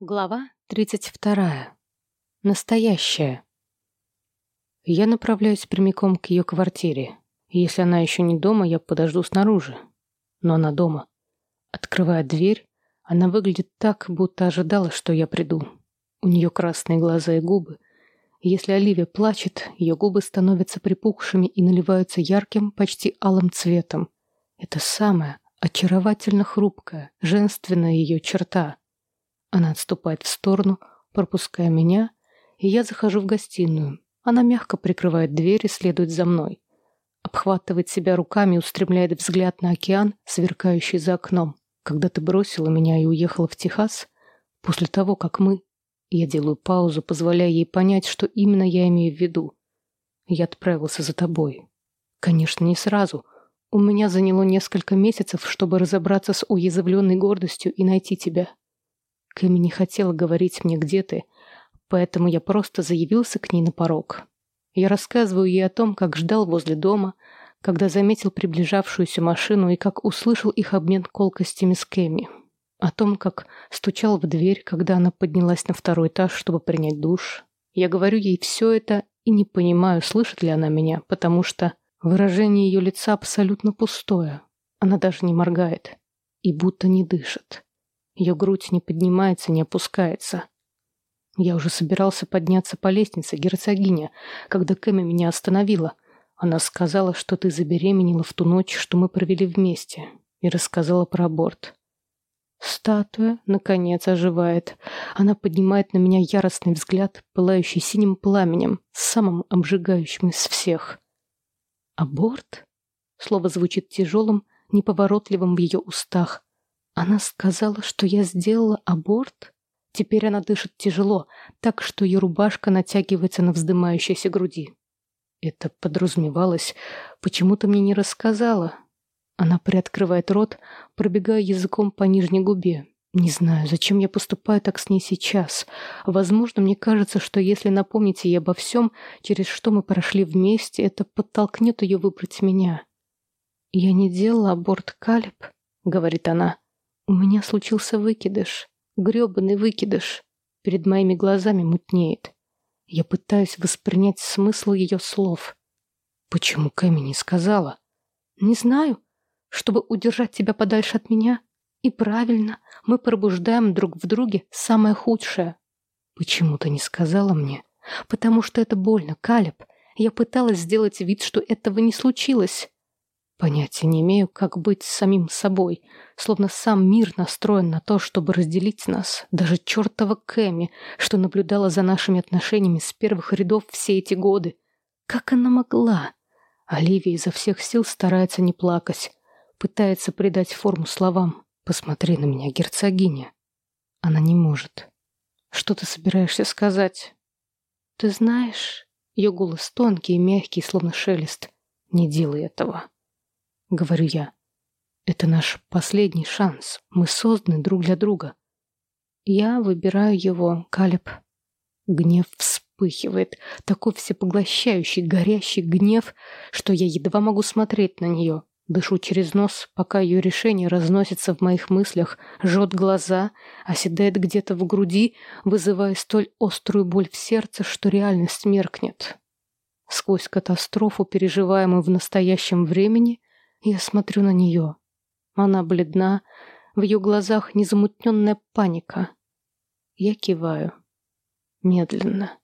Глава 32. Настоящая. Я направляюсь прямиком к ее квартире. Если она еще не дома, я подожду снаружи. Но она дома. Открывая дверь, она выглядит так, будто ожидала, что я приду. У нее красные глаза и губы. Если Оливия плачет, ее губы становятся припухшими и наливаются ярким, почти алым цветом. Это самая очаровательно хрупкая, женственная ее черта — она отступает в сторону, пропуская меня, и я захожу в гостиную. Она мягко прикрывает дверь и следует за мной. Обхватывает себя руками и устремляет взгляд на океан, сверкающий за окном. Когда ты бросила меня и уехала в Техас, после того, как мы... Я делаю паузу, позволяя ей понять, что именно я имею в виду. Я отправился за тобой. Конечно, не сразу. У меня заняло несколько месяцев, чтобы разобраться с уязвленной гордостью и найти тебя. Кэми не хотела говорить мне, где ты, поэтому я просто заявился к ней на порог. Я рассказываю ей о том, как ждал возле дома, когда заметил приближавшуюся машину и как услышал их обмен колкостями с Кэми. О том, как стучал в дверь, когда она поднялась на второй этаж, чтобы принять душ. Я говорю ей все это и не понимаю, слышит ли она меня, потому что выражение ее лица абсолютно пустое. Она даже не моргает и будто не дышит. Ее грудь не поднимается, не опускается. Я уже собирался подняться по лестнице, герцогиня, когда Кэми меня остановила. Она сказала, что ты забеременела в ту ночь, что мы провели вместе, и рассказала про аборт. Статуя, наконец, оживает. Она поднимает на меня яростный взгляд, пылающий синим пламенем, самым обжигающим из всех. «Аборт?» Слово звучит тяжелым, неповоротливым в ее устах. Она сказала, что я сделала аборт? Теперь она дышит тяжело, так что ее рубашка натягивается на вздымающейся груди. Это подразумевалось. Почему ты мне не рассказала? Она приоткрывает рот, пробегая языком по нижней губе. Не знаю, зачем я поступаю так с ней сейчас. Возможно, мне кажется, что если напомнить ей обо всем, через что мы прошли вместе, это подтолкнет ее выбрать меня. «Я не делала аборт, Калеб», — говорит она. У меня случился выкидыш, грёбаный выкидыш. Перед моими глазами мутнеет. Я пытаюсь воспринять смысл ее слов. Почему Кэми не сказала? Не знаю. Чтобы удержать тебя подальше от меня. И правильно, мы пробуждаем друг в друге самое худшее. Почему ты не сказала мне? Потому что это больно, Калеб. Я пыталась сделать вид, что этого не случилось. Понятия не имею, как быть с самим собой, словно сам мир настроен на то, чтобы разделить нас. Даже чертова Кэми, что наблюдала за нашими отношениями с первых рядов все эти годы. Как она могла? Оливия изо всех сил старается не плакать, пытается придать форму словам. «Посмотри на меня, герцогиня». Она не может. «Что ты собираешься сказать?» «Ты знаешь...» Ее голос тонкий и мягкий, словно шелест. «Не делай этого». — говорю я. «Это наш последний шанс. Мы созданы друг для друга». Я выбираю его, Калеб. Гнев вспыхивает, такой всепоглощающий, горящий гнев, что я едва могу смотреть на нее. Дышу через нос, пока ее решение разносится в моих мыслях, жжет глаза, оседает где-то в груди, вызывая столь острую боль в сердце, что реальность меркнет. Сквозь катастрофу, переживаемую в настоящем времени, я смотрю на нее. Она бледна, в ее глазах незамутненная паника. Я киваю. Медленно.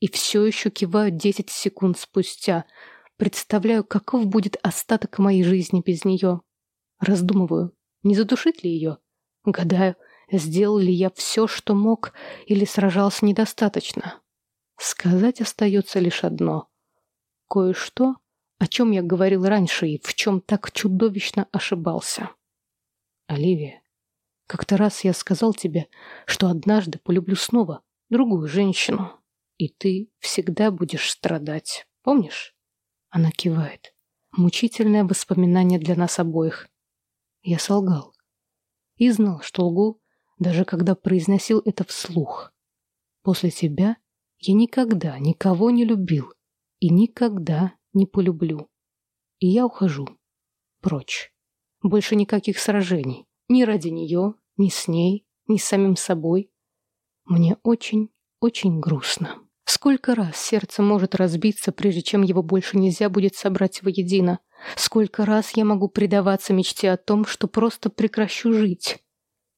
И все еще киваю десять секунд спустя. Представляю, каков будет остаток моей жизни без нее. Раздумываю, не задушить ли ее? Гадаю, сделал ли я все, что мог, или сражался недостаточно. Сказать остается лишь одно. Кое-что о чем я говорил раньше и в чем так чудовищно ошибался. Оливия, как-то раз я сказал тебе, что однажды полюблю снова другую женщину, и ты всегда будешь страдать. Помнишь? Она кивает. Мучительное воспоминание для нас обоих. Я солгал. И знал, что лгу, даже когда произносил это вслух. После тебя я никогда никого не любил и никогда не полюблю. И я ухожу. Прочь. Больше никаких сражений. Ни ради нее, ни с ней, ни с самим собой. Мне очень, очень грустно. Сколько раз сердце может разбиться, прежде чем его больше нельзя будет собрать воедино? Сколько раз я могу предаваться мечте о том, что просто прекращу жить?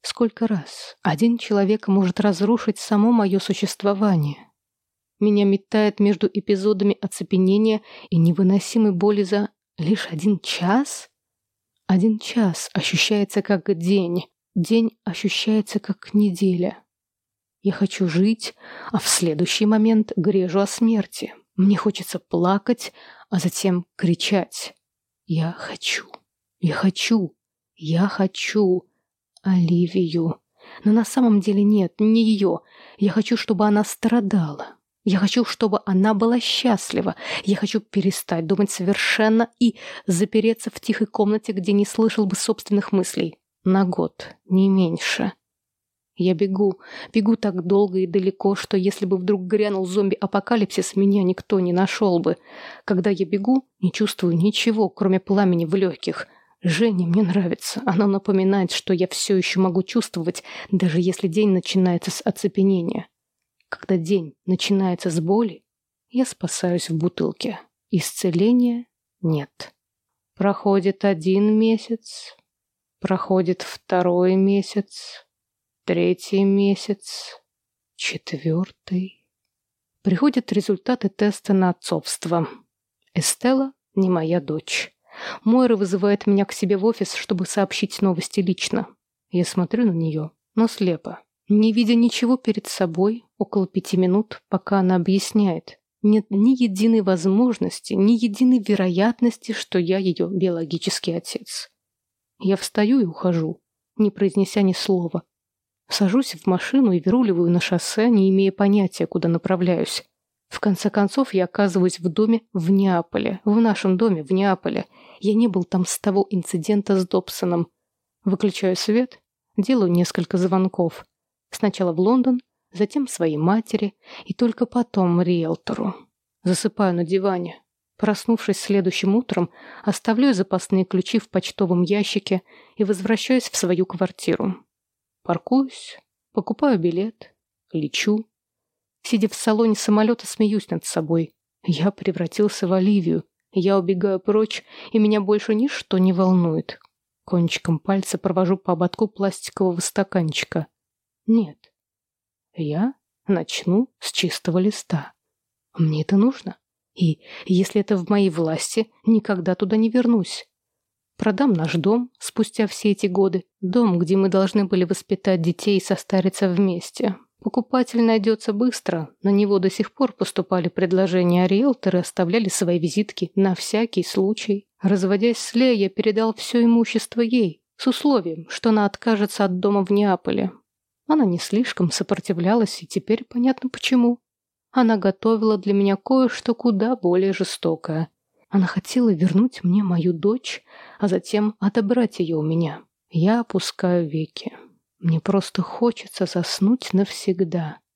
Сколько раз один человек может разрушить само мое существование? Меня метает между эпизодами оцепенения и невыносимой боли за лишь один час? Один час ощущается как день, день ощущается как неделя. Я хочу жить, а в следующий момент грежу о смерти. Мне хочется плакать, а затем кричать. Я хочу, я хочу, я хочу Оливию. Но на самом деле нет, не ее. Я хочу, чтобы она страдала. Я хочу, чтобы она была счастлива. Я хочу перестать думать совершенно и запереться в тихой комнате, где не слышал бы собственных мыслей. На год, не меньше. Я бегу, бегу так долго и далеко, что если бы вдруг грянул зомби-апокалипсис, меня никто не нашел бы. Когда я бегу, не чувствую ничего, кроме пламени в легких. Женя мне нравится. Оно напоминает, что я все еще могу чувствовать, даже если день начинается с оцепенения. Когда день начинается с боли, я спасаюсь в бутылке. Исцеления нет. Проходит один месяц, проходит второй месяц, Третий месяц. Четвертый. Приходят результаты теста на отцовство. Эстела не моя дочь. Мойра вызывает меня к себе в офис, чтобы сообщить новости лично. Я смотрю на нее, но слепо. Не видя ничего перед собой, около пяти минут, пока она объясняет. Нет ни единой возможности, ни единой вероятности, что я ее биологический отец. Я встаю и ухожу, не произнеся ни слова. Сажусь в машину и веруливаю на шоссе, не имея понятия, куда направляюсь. В конце концов, я оказываюсь в доме в Неаполе. В нашем доме в Неаполе. Я не был там с того инцидента с Добсоном. Выключаю свет, делаю несколько звонков. Сначала в Лондон, затем своей матери и только потом риэлтору. Засыпаю на диване. Проснувшись следующим утром, оставляю запасные ключи в почтовом ящике и возвращаюсь в свою квартиру. Паркуюсь, покупаю билет, лечу. Сидя в салоне самолета, смеюсь над собой. Я превратился в Оливию. Я убегаю прочь, и меня больше ничто не волнует. Кончиком пальца провожу по ободку пластикового стаканчика. Нет. Я начну с чистого листа. Мне это нужно. И, если это в моей власти, никогда туда не вернусь. Продам наш дом спустя все эти годы. Дом, где мы должны были воспитать детей и состариться вместе. Покупатель найдется быстро. На него до сих пор поступали предложения, а риэлторы оставляли свои визитки на всякий случай. Разводясь с Леей, я передал все имущество ей, с условием, что она откажется от дома в Неаполе. Она не слишком сопротивлялась, и теперь понятно почему. Она готовила для меня кое-что куда более жестокое – она хотела вернуть мне мою дочь, а затем отобрать ее у меня. Я опускаю веки. Мне просто хочется заснуть навсегда.